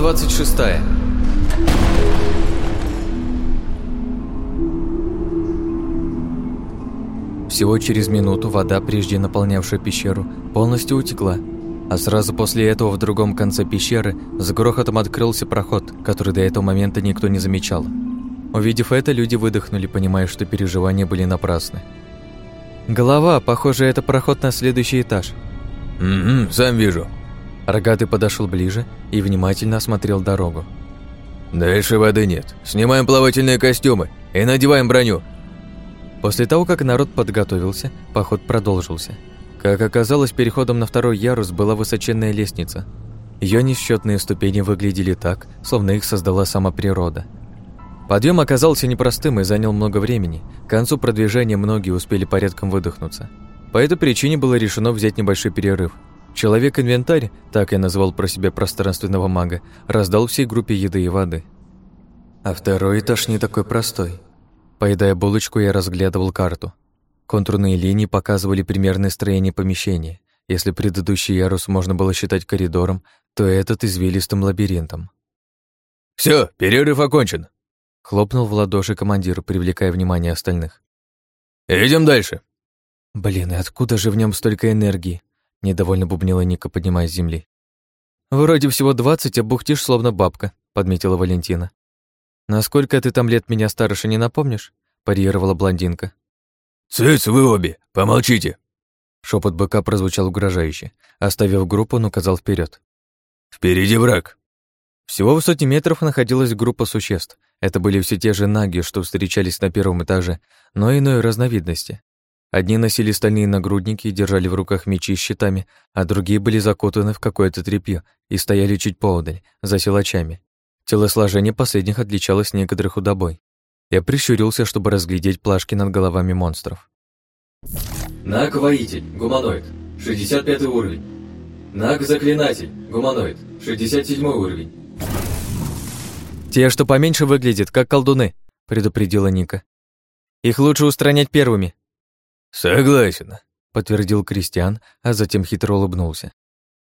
26 Всего через минуту вода, прежде наполнявшая пещеру, полностью утекла, а сразу после этого в другом конце пещеры с грохотом открылся проход, который до этого момента никто не замечал. Увидев это, люди выдохнули, понимая, что переживания были напрасны. «Голова, похоже, это проход на следующий этаж». «Угу, сам вижу». Рогатый подошел ближе и внимательно осмотрел дорогу. «Дальше воды нет. Снимаем плавательные костюмы и надеваем броню. После того, как народ подготовился, поход продолжился. Как оказалось, переходом на второй ярус была высоченная лестница. Ее несчетные ступени выглядели так, словно их создала сама природа. Подъем оказался непростым и занял много времени. К концу продвижения многие успели порядком выдохнуться. По этой причине было решено взять небольшой перерыв. Человек-инвентарь, так я назвал про себя пространственного мага, раздал всей группе еды и воды. А второй этаж не такой простой. Поедая булочку, я разглядывал карту. Контурные линии показывали примерное строение помещения. Если предыдущий ярус можно было считать коридором, то этот извилистым лабиринтом. Все, перерыв окончен!» Хлопнул в ладоши командир, привлекая внимание остальных. «Идем дальше!» «Блин, и откуда же в нем столько энергии?» Недовольно бубнила Ника, поднимаясь с земли. «Вроде всего двадцать, а бухтишь, словно бабка», — подметила Валентина. «Насколько ты там лет меня старше не напомнишь?» – парировала блондинка. «Цыц, вы обе, помолчите!» Шепот быка прозвучал угрожающе. Оставив группу, он указал вперед. «Впереди враг!» Всего в сотни метров находилась группа существ. Это были все те же наги, что встречались на первом этаже, но иной разновидности. Одни носили стальные нагрудники и держали в руках мечи с щитами, а другие были закутаны в какое-то тряпье и стояли чуть поодаль, за силачами. Телосложение последних отличалось некоторых худобой. Я прищурился, чтобы разглядеть плашки над головами монстров. Наг-воитель, гуманоид, 65 уровень. Наг-заклинатель, гуманоид, 67 уровень. «Те, что поменьше выглядят, как колдуны», — предупредила Ника. «Их лучше устранять первыми». «Согласен», — подтвердил Кристиан, а затем хитро улыбнулся.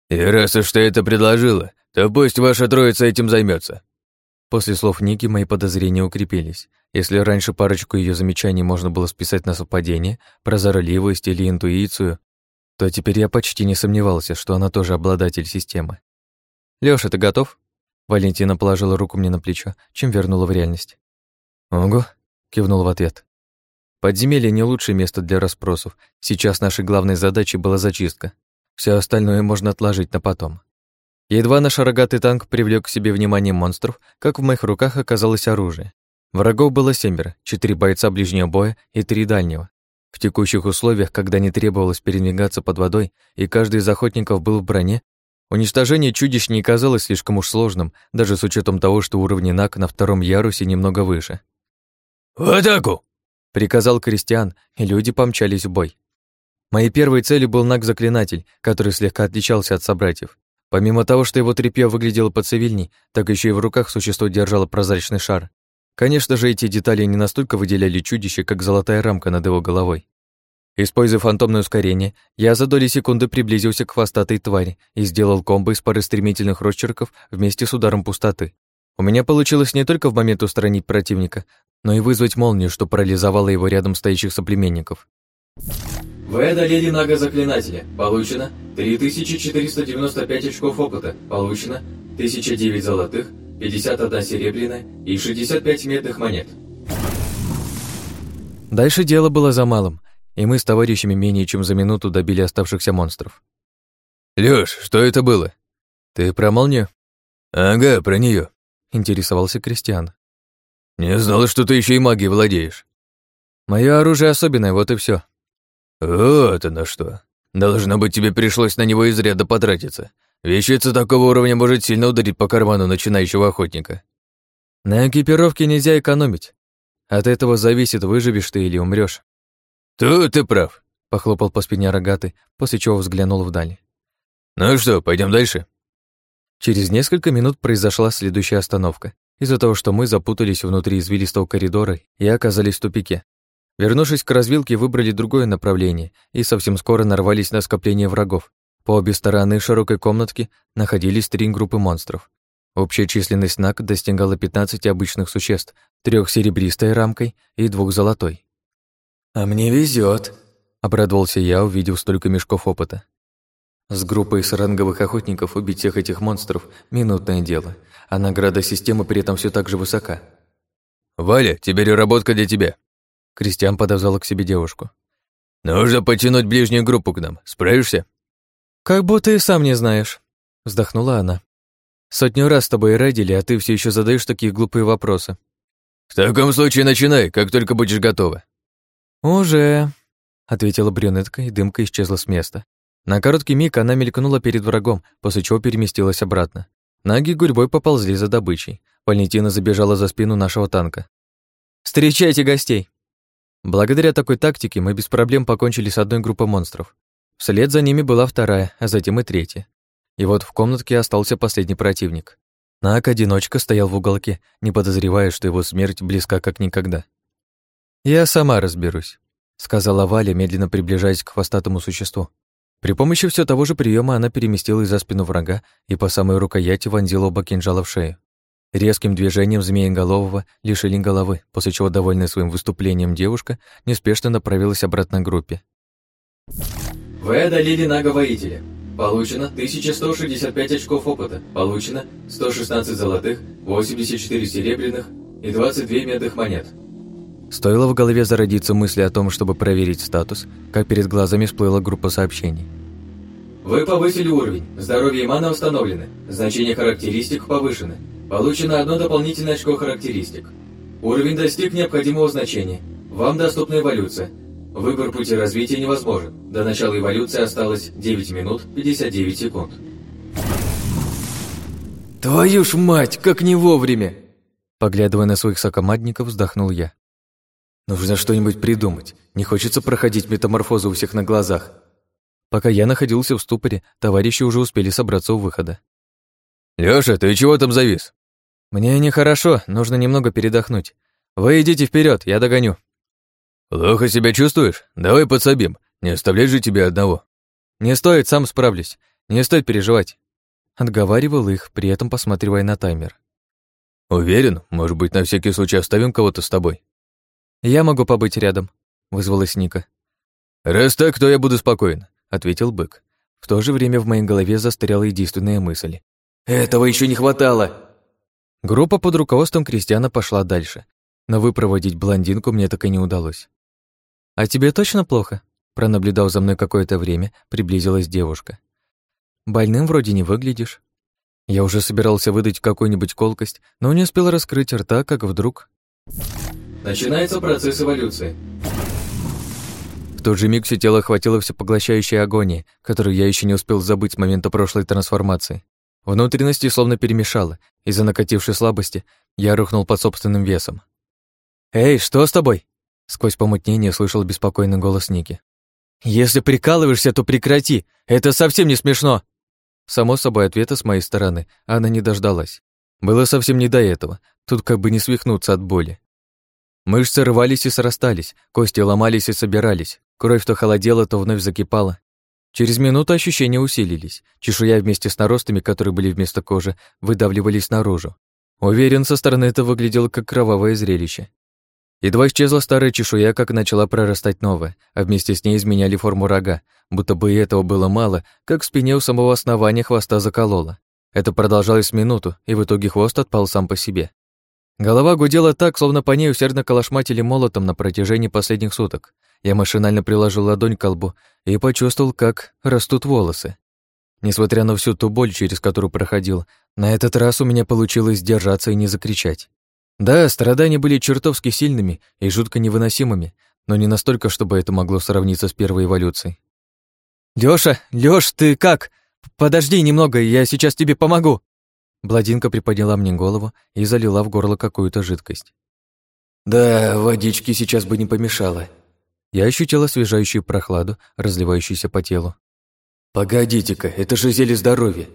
«И раз уж ты это предложила, то пусть ваша троица этим займется. После слов Ники мои подозрения укрепились. Если раньше парочку ее замечаний можно было списать на совпадение, прозорливость или интуицию, то теперь я почти не сомневался, что она тоже обладатель системы. «Лёша, ты готов?» Валентина положила руку мне на плечо, чем вернула в реальность. «Ого», — кивнул в ответ. Подземелье не лучшее место для расспросов. Сейчас нашей главной задачей была зачистка. Все остальное можно отложить на потом. Едва наш рогатый танк привлек к себе внимание монстров, как в моих руках оказалось оружие. Врагов было семеро, четыре бойца ближнего боя и три дальнего. В текущих условиях, когда не требовалось передвигаться под водой, и каждый из охотников был в броне, уничтожение чудищ не казалось слишком уж сложным, даже с учетом того, что уровни НАК на втором ярусе немного выше. «В атаку!» — приказал Кристиан, и люди помчались в бой. Моей первой целью был наг-заклинатель, который слегка отличался от собратьев. Помимо того, что его тряпье выглядело поцивильней, так еще и в руках существо держало прозрачный шар. Конечно же, эти детали не настолько выделяли чудище, как золотая рамка над его головой. Используя фантомное ускорение, я за доли секунды приблизился к хвостатой твари и сделал комбо из пары стремительных росчерков вместе с ударом пустоты. У меня получилось не только в момент устранить противника, но и вызвать молнию, что парализовало его рядом стоящих соплеменников. Вы одолели нага-заклинателя. Получено 3495 очков опыта. Получено 1009 золотых, 51 серебряная и 65 медных монет. Дальше дело было за малым, и мы с товарищами менее чем за минуту добили оставшихся монстров. «Лёш, что это было? Ты про молнию?» «Ага, про нее, интересовался Кристиан. «Не знал, что ты еще и магией владеешь». Мое оружие особенное, вот и все. «Вот оно что. Должно быть, тебе пришлось на него изрядно потратиться. Вещица такого уровня может сильно ударить по карману начинающего охотника». «На экипировке нельзя экономить. От этого зависит, выживешь ты или умрешь. «Тут ты прав», — похлопал по спине рогатый, после чего взглянул вдаль. «Ну что, пойдем дальше?» Через несколько минут произошла следующая остановка. Из-за того, что мы запутались внутри извилистого коридора и оказались в тупике. Вернувшись к развилке, выбрали другое направление и совсем скоро нарвались на скопление врагов. По обе стороны широкой комнатки находились три группы монстров. Общая численность НАК достигала 15 обычных существ, трех серебристой рамкой и двух золотой. «А мне везет, обрадовался я, увидев столько мешков опыта. С группой саранговых охотников убить всех этих монстров – минутное дело, а награда системы при этом все так же высока. «Валя, теперь работка для тебя!» Кристиан подозвал к себе девушку. «Нужно потянуть ближнюю группу к нам. Справишься?» «Как будто и сам не знаешь», — вздохнула она. «Сотню раз с тобой родили, а ты все еще задаешь такие глупые вопросы». «В таком случае начинай, как только будешь готова». «Уже», — ответила брюнетка, и дымка исчезла с места. На короткий миг она мелькнула перед врагом, после чего переместилась обратно. Наги гурьбой поползли за добычей. Валентина забежала за спину нашего танка. «Встречайте гостей!» Благодаря такой тактике мы без проблем покончили с одной группой монстров. Вслед за ними была вторая, а затем и третья. И вот в комнатке остался последний противник. Нак-одиночка стоял в уголке, не подозревая, что его смерть близка как никогда. «Я сама разберусь», — сказала Валя, медленно приближаясь к хвостатому существу. При помощи все того же приема она переместилась за спину врага и по самой рукояти вонзила оба кинжала в шею. Резким движением змееголового лишили головы, после чего, довольная своим выступлением девушка, неспешно направилась обратно к группе. Вы одолели Нага-воителя. Получено 1165 очков опыта. Получено 116 золотых, 84 серебряных и 22 медных монет. Стоило в голове зародиться мысли о том, чтобы проверить статус, как перед глазами всплыла группа сообщений. Вы повысили уровень, здоровье и мана установлены, значение характеристик повышены. Получено одно дополнительное очко характеристик. Уровень достиг необходимого значения. Вам доступна эволюция. Выбор пути развития невозможен. До начала эволюции осталось 9 минут 59 секунд. «Твою ж мать, как не вовремя!» Поглядывая на своих сокомандников, вздохнул я. Нужно что-нибудь придумать. Не хочется проходить метаморфозу у всех на глазах. Пока я находился в ступоре, товарищи уже успели собраться у выхода. «Лёша, ты чего там завис?» «Мне нехорошо, нужно немного передохнуть. Вы идите вперед, я догоню». «Плохо себя чувствуешь? Давай подсобим. Не оставлять же тебя одного». «Не стоит, сам справлюсь. Не стоит переживать». Отговаривал их, при этом посматривая на таймер. «Уверен? Может быть, на всякий случай оставим кого-то с тобой?» «Я могу побыть рядом», — вызвалась Ника. «Раз так, то я буду спокоен», — ответил бык. В то же время в моей голове застряла единственная мысль. «Этого еще не хватало!» Группа под руководством Кристиана пошла дальше, но выпроводить блондинку мне так и не удалось. «А тебе точно плохо?» Пронаблюдав за мной какое-то время, приблизилась девушка. «Больным вроде не выглядишь». Я уже собирался выдать какую-нибудь колкость, но не успел раскрыть рта, как вдруг... Начинается процесс эволюции. В тот же миг все тело охватило всепоглощающая агония, которую я еще не успел забыть с момента прошлой трансформации. Внутренности словно перемешало. Из-за накатившей слабости я рухнул под собственным весом. «Эй, что с тобой?» Сквозь помутнение слышал беспокойный голос Ники. «Если прикалываешься, то прекрати! Это совсем не смешно!» Само собой, ответа с моей стороны она не дождалась. Было совсем не до этого. Тут как бы не свихнуться от боли. Мышцы рвались и срастались, кости ломались и собирались, кровь то холодела, то вновь закипала. Через минуту ощущения усилились, чешуя вместе с наростами, которые были вместо кожи, выдавливались наружу. Уверен, со стороны это выглядело как кровавое зрелище. Едва исчезла старая чешуя, как начала прорастать новая, а вместе с ней изменяли форму рога, будто бы и этого было мало, как в спине у самого основания хвоста закололо. Это продолжалось минуту, и в итоге хвост отпал сам по себе. Голова гудела так, словно по ней усердно калашматили молотом на протяжении последних суток. Я машинально приложил ладонь к лбу и почувствовал, как растут волосы. Несмотря на всю ту боль, через которую проходил, на этот раз у меня получилось сдержаться и не закричать. Да, страдания были чертовски сильными и жутко невыносимыми, но не настолько, чтобы это могло сравниться с первой эволюцией. «Лёша, Лёш, ты как? Подожди немного, я сейчас тебе помогу!» Бладинка приподняла мне голову и залила в горло какую-то жидкость. «Да, водички сейчас бы не помешало». Я ощутила освежающую прохладу, разливающуюся по телу. «Погодите-ка, это же зелье здоровья!»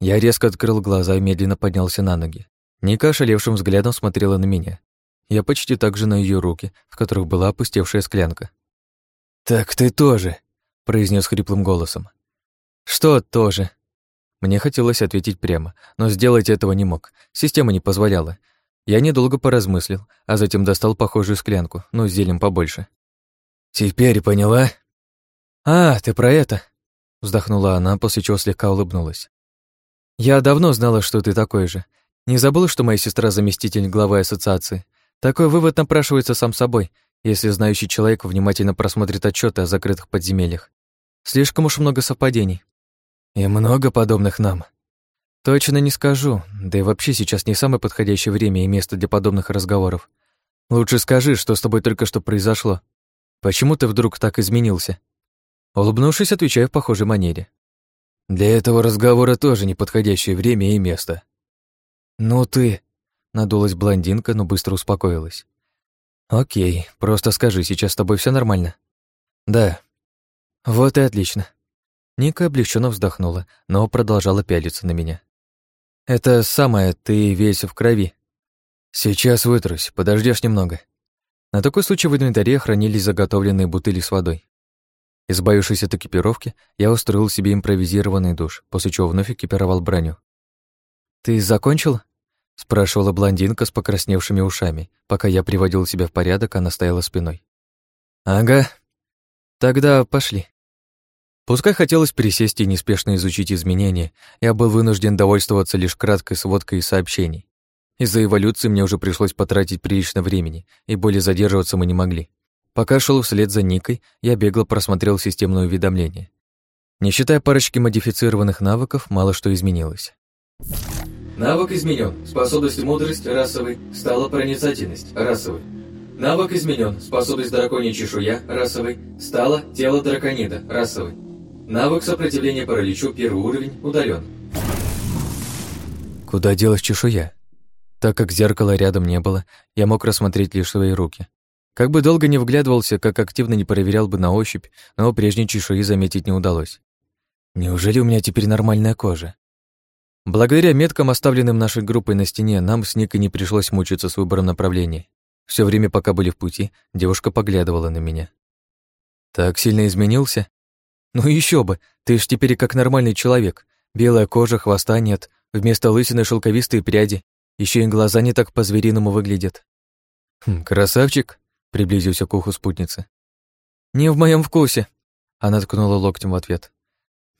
Я резко открыл глаза и медленно поднялся на ноги. Ника ошалевшим взглядом смотрела на меня. Я почти так же на ее руки, в которых была опустевшая склянка. «Так ты тоже», — произнес хриплым голосом. «Что тоже?» Мне хотелось ответить прямо, но сделать этого не мог. Система не позволяла. Я недолго поразмыслил, а затем достал похожую склянку, но с зелем побольше. «Теперь поняла?» «А, ты про это?» Вздохнула она, после чего слегка улыбнулась. «Я давно знала, что ты такой же. Не забыла, что моя сестра заместитель главы ассоциации. Такой вывод напрашивается сам собой, если знающий человек внимательно просмотрит отчеты о закрытых подземельях. Слишком уж много совпадений. И много подобных нам. Точно не скажу, да и вообще сейчас не самое подходящее время и место для подобных разговоров. Лучше скажи, что с тобой только что произошло. Почему ты вдруг так изменился? Улыбнувшись, отвечаю в похожей манере. Для этого разговора тоже неподходящее время и место. Ну ты... Надулась блондинка, но быстро успокоилась. «Окей, просто скажи, сейчас с тобой все нормально?» «Да». «Вот и отлично». Ника облегченно вздохнула, но продолжала пялиться на меня. «Это самое, ты весь в крови». «Сейчас вытрусь, подождешь немного». На такой случай в инвентаре хранились заготовленные бутыли с водой. Избавившись от экипировки, я устроил себе импровизированный душ, после чего вновь экипировал броню. «Ты закончил?» — спрашивала блондинка с покрасневшими ушами. Пока я приводил себя в порядок, она стояла спиной. «Ага. Тогда пошли». Пускай хотелось присесть и неспешно изучить изменения, я был вынужден довольствоваться лишь краткой сводкой из сообщений. Из-за эволюции мне уже пришлось потратить прилично времени, и более задерживаться мы не могли. Пока шел вслед за Никой, я бегло просмотрел системное уведомление. Не считая парочки модифицированных навыков, мало что изменилось. Навык изменен. Способность мудрость расовый стала проницательность расовый. Навык изменен. Способность драконья чешуя расовый стала тело драконида расовый. Навык сопротивления параличу первый уровень удален. Куда делась чешуя? Так как зеркала рядом не было, я мог рассмотреть лишь свои руки. Как бы долго не вглядывался, как активно не проверял бы на ощупь, но прежней чешуи заметить не удалось. Неужели у меня теперь нормальная кожа? Благодаря меткам, оставленным нашей группой на стене, нам с Никой не пришлось мучиться с выбором направления. Все время, пока были в пути, девушка поглядывала на меня. «Так сильно изменился?» «Ну еще бы, ты ж теперь как нормальный человек. Белая кожа, хвоста нет, вместо лысины шелковистые пряди, еще и глаза не так по-звериному выглядят». Хм, «Красавчик», — приблизился к уху спутницы. «Не в моем вкусе», — она ткнула локтем в ответ.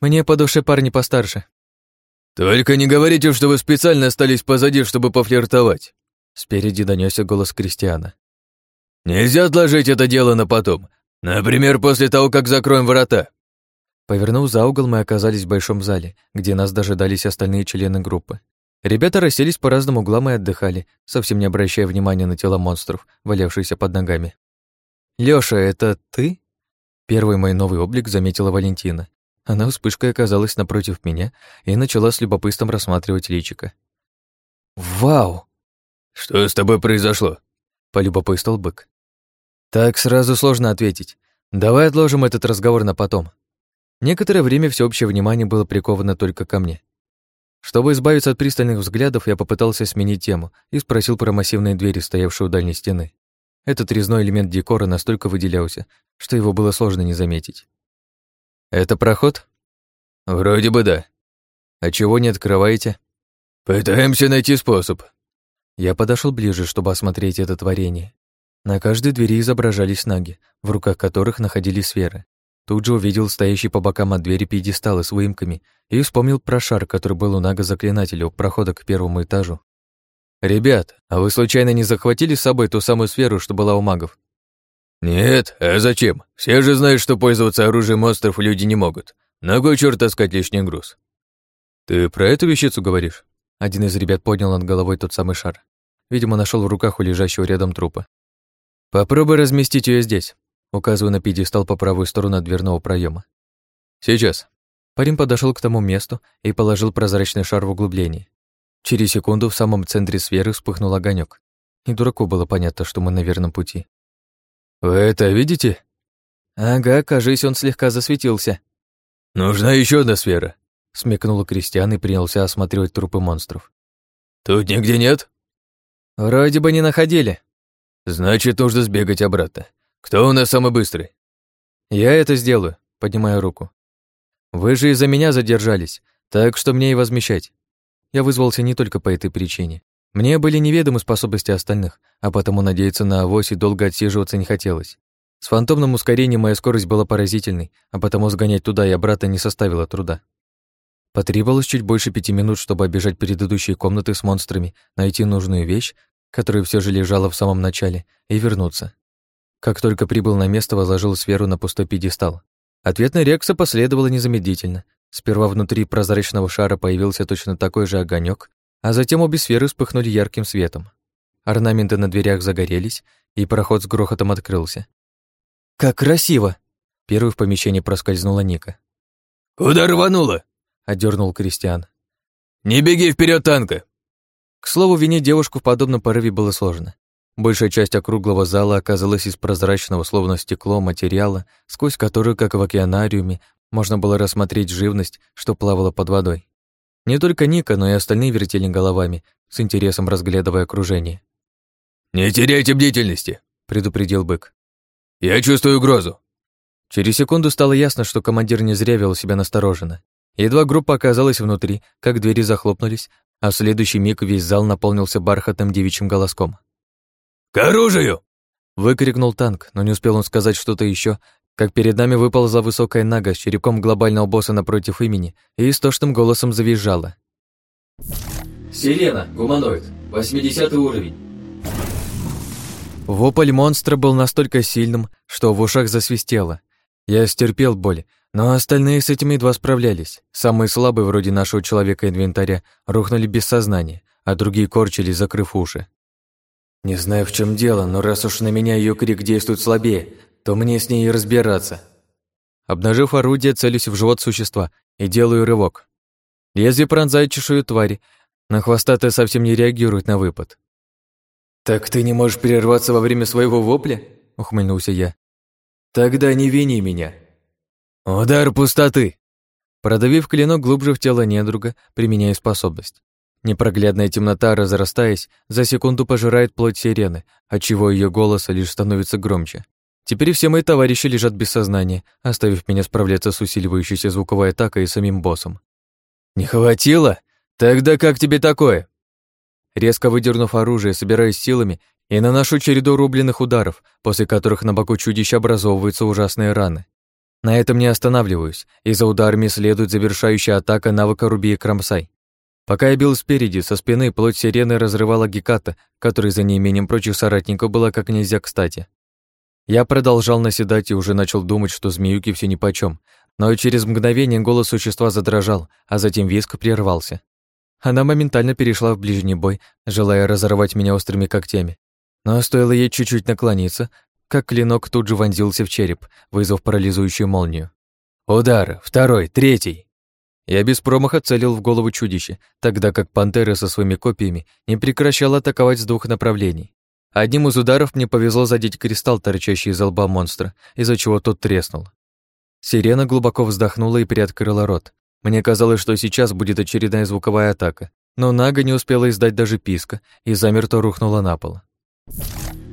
«Мне по душе парни постарше». «Только не говорите, что вы специально остались позади, чтобы пофлиртовать!» Спереди донесся голос Кристиана. «Нельзя отложить это дело на потом. Например, после того, как закроем ворота». Повернув за угол, мы оказались в большом зале, где нас дожидались остальные члены группы. Ребята расселись по разным углам и отдыхали, совсем не обращая внимания на тела монстров, валявшиеся под ногами. «Лёша, это ты?» Первый мой новый облик заметила Валентина, она вспышкой оказалась напротив меня и начала с любопытством рассматривать личико. «Вау!» «Что с тобой произошло?» — полюбопытствовал бык. «Так сразу сложно ответить. Давай отложим этот разговор на потом». Некоторое время всеобщее внимание было приковано только ко мне. Чтобы избавиться от пристальных взглядов, я попытался сменить тему и спросил про массивные двери, стоявшие у дальней стены. Этот резной элемент декора настолько выделялся, что его было сложно не заметить. «Это проход?» «Вроде бы да». «А чего не открываете?» «Пытаемся найти способ». Я подошел ближе, чтобы осмотреть это творение. На каждой двери изображались наги, в руках которых находились сферы. Тут же увидел стоящий по бокам от двери пьедесталы с выемками и вспомнил про шар, который был у нага-заклинателя у прохода к первому этажу. «Ребят, а вы случайно не захватили с собой ту самую сферу, что была у магов?» «Нет, а зачем? Все же знают, что пользоваться оружием монстров люди не могут. На кой черт таскать лишний груз?» «Ты про эту вещицу говоришь?» Один из ребят поднял над головой тот самый шар. Видимо, нашел в руках у лежащего рядом трупа. «Попробуй разместить ее здесь», указывая на пьедестал по правую сторону от дверного проема. «Сейчас». Парень подошел к тому месту и положил прозрачный шар в углублении. Через секунду в самом центре сферы вспыхнул огонек. И дураку было понятно, что мы на верном пути. «Вы это видите?» «Ага, кажись, он слегка засветился». «Нужна еще одна сфера», — смекнул Кристиан и принялся осматривать трупы монстров. «Тут нигде нет?» «Вроде бы не находили». «Значит, нужно сбегать обратно. Кто у нас самый быстрый?» «Я это сделаю», — поднимая руку. «Вы же из-за меня задержались, Так что мне и возмещать. Я вызвался не только по этой причине. Мне были неведомы способности остальных, а потому надеяться на авось и долго отсиживаться не хотелось. С фантомным ускорением моя скорость была поразительной, а потому сгонять туда и обратно не составило труда. Потребовалось чуть больше пяти минут, чтобы обежать предыдущие комнаты с монстрами, найти нужную вещь, которая все же лежала в самом начале, и вернуться. Как только прибыл на место, возложил сферу на пустой пьедестал. Ответная реакция последовала незамедлительно. Сперва внутри прозрачного шара появился точно такой же огонек, а затем обе сферы вспыхнули ярким светом. Орнаменты на дверях загорелись, и проход с грохотом открылся. «Как красиво!» Первый в помещении проскользнула Ника. «Куда рванула?» — отдернул Кристиан. «Не беги вперед танка!» К слову, винить девушку в подобном порыве было сложно. Большая часть округлого зала оказалась из прозрачного, словно стекло, материала, сквозь который, как в океанариуме, можно было рассмотреть живность, что плавала под водой. Не только Ника, но и остальные вертели головами, с интересом разглядывая окружение. «Не теряйте бдительности», — предупредил бык. «Я чувствую угрозу». Через секунду стало ясно, что командир не зря вел себя настороженно. Едва группа оказалась внутри, как двери захлопнулись, а в следующий миг весь зал наполнился бархатным девичьим голоском. «К оружию!» Выкрикнул танк, но не успел он сказать что-то еще, как перед нами выползла высокая нага с черепком глобального босса напротив имени и истошным голосом завизжала. «Сирена, гуманоид, 80 уровень». Вопль монстра был настолько сильным, что в ушах засвистело. Я стерпел боль, но остальные с этим едва справлялись. Самые слабые, вроде нашего человека-инвентаря, рухнули без сознания, а другие корчились, закрыв уши. Не знаю, в чем дело, но раз уж на меня ее крик действует слабее, то мне с ней и разбираться. Обнажив орудие, целюсь в живот существа и делаю рывок. Лезвие пронзает чешую твари, но хвостатая совсем не реагирует на выпад. «Так ты не можешь прерваться во время своего вопля?» — ухмыльнулся я. «Тогда не вини меня». «Удар пустоты!» Продавив клинок глубже в тело недруга, применяя способность. Непроглядная темнота, разрастаясь, за секунду пожирает плоть сирены, отчего ее голос лишь становится громче. Теперь все мои товарищи лежат без сознания, оставив меня справляться с усиливающейся звуковой атакой и самим боссом. «Не хватило? Тогда как тебе такое?» Резко выдернув оружие, собираюсь силами и наношу череду рубленных ударов, после которых на боку чудища образовываются ужасные раны. На этом не останавливаюсь, и за ударами следует завершающая атака навыка Руби и Крамсай. Пока я бил спереди, со спины плоть сирены разрывала Геката, который за неимением прочих соратников была как нельзя кстати. Я продолжал наседать и уже начал думать, что змеюки все нипочём, но через мгновение голос существа задрожал, а затем виск прервался. Она моментально перешла в ближний бой, желая разорвать меня острыми когтями. Но стоило ей чуть-чуть наклониться, как клинок тут же вонзился в череп, вызвав парализующую молнию. Удар, второй, третий. Я без промаха целил в голову чудище, тогда как пантера со своими копьями не прекращала атаковать с двух направлений. Одним из ударов мне повезло задеть кристалл, торчащий из лба монстра, из-за чего тот треснул. Сирена глубоко вздохнула и приоткрыла рот. Мне казалось, что сейчас будет очередная звуковая атака, но Нага не успела издать даже писка и замерто рухнула на пол.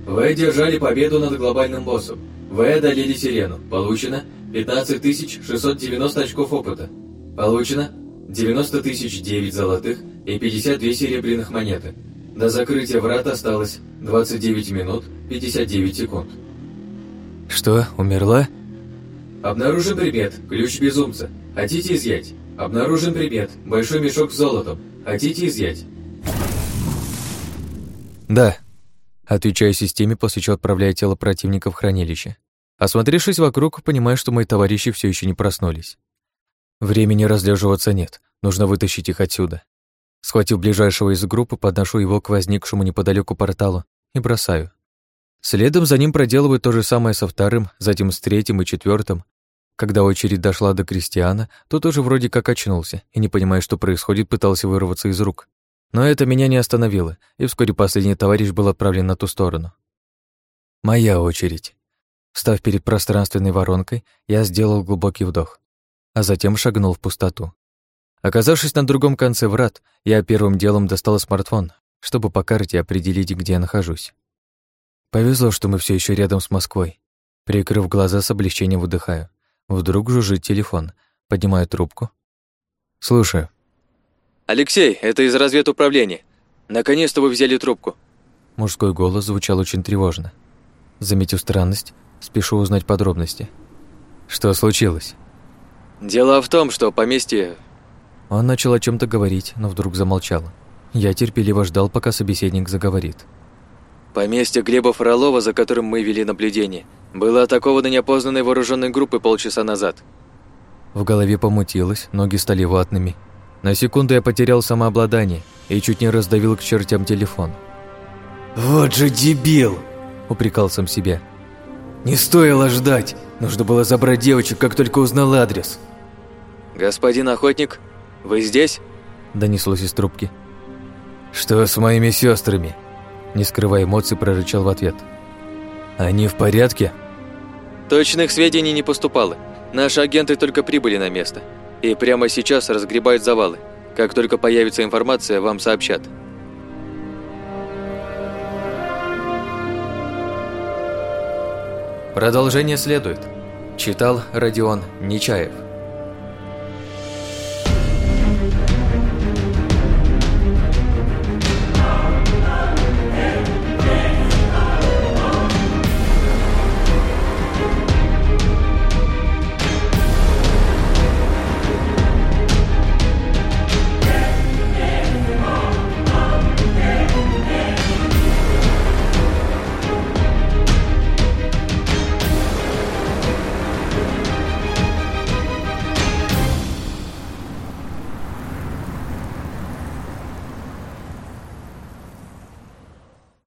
Вы одержали победу над глобальным боссом. Вы одолели сирену. Получено 15 690 очков опыта. Получено 90 тысяч 9 золотых и 52 серебряных монеты. До закрытия врат осталось 29 минут 59 секунд. Что, умерла? Обнаружен предмет, ключ безумца. Хотите изъять? Обнаружен предмет, большой мешок с золотом. Хотите изъять? Да, Отвечаю системе, после чего отправляю тело противника в хранилище. Осмотревшись вокруг, понимаю, что мои товарищи все еще не проснулись. Времени разлеживаться нет, нужно вытащить их отсюда. Схватив ближайшего из группы, подношу его к возникшему неподалеку порталу и бросаю. Следом за ним проделываю то же самое со вторым, затем с третьим и четвертым. Когда очередь дошла до Кристиана, тот уже вроде как очнулся и, не понимая, что происходит, пытался вырваться из рук. Но это меня не остановило, и вскоре последний товарищ был отправлен на ту сторону. Моя очередь. Встав перед пространственной воронкой, я сделал глубокий вдох, а затем шагнул в пустоту. Оказавшись на другом конце врат, я первым делом достал смартфон, чтобы по карте определить, где я нахожусь. Повезло, что мы все еще рядом с Москвой. Прикрыв глаза, с облегчением выдыхаю. Вдруг жужжит телефон. Поднимаю трубку. «Слушаю». «Алексей, это из разведуправления. Наконец-то вы взяли трубку». Мужской голос звучал очень тревожно. Заметив странность, спешу узнать подробности. «Что случилось?» «Дело в том, что поместье...» Он начал о чем то говорить, но вдруг замолчал. Я терпеливо ждал, пока собеседник заговорит. Поместье Глеба Фролова, за которым мы вели наблюдение, было атаковано неопознанной вооруженной группой полчаса назад. В голове помутилось, ноги стали ватными. На секунду я потерял самообладание и чуть не раздавил к чертям телефон. «Вот же дебил!» – упрекал сам себя. «Не стоило ждать! Нужно было забрать девочек, как только узнал адрес!» «Господин охотник, вы здесь?» – донеслось из трубки. «Что с моими сестрами? Не скрывая эмоций, прорычал в ответ. «Они в порядке?» Точных сведений не поступало. Наши агенты только прибыли на место. И прямо сейчас разгребают завалы. Как только появится информация, вам сообщат. Продолжение следует. Читал Родион Нечаев.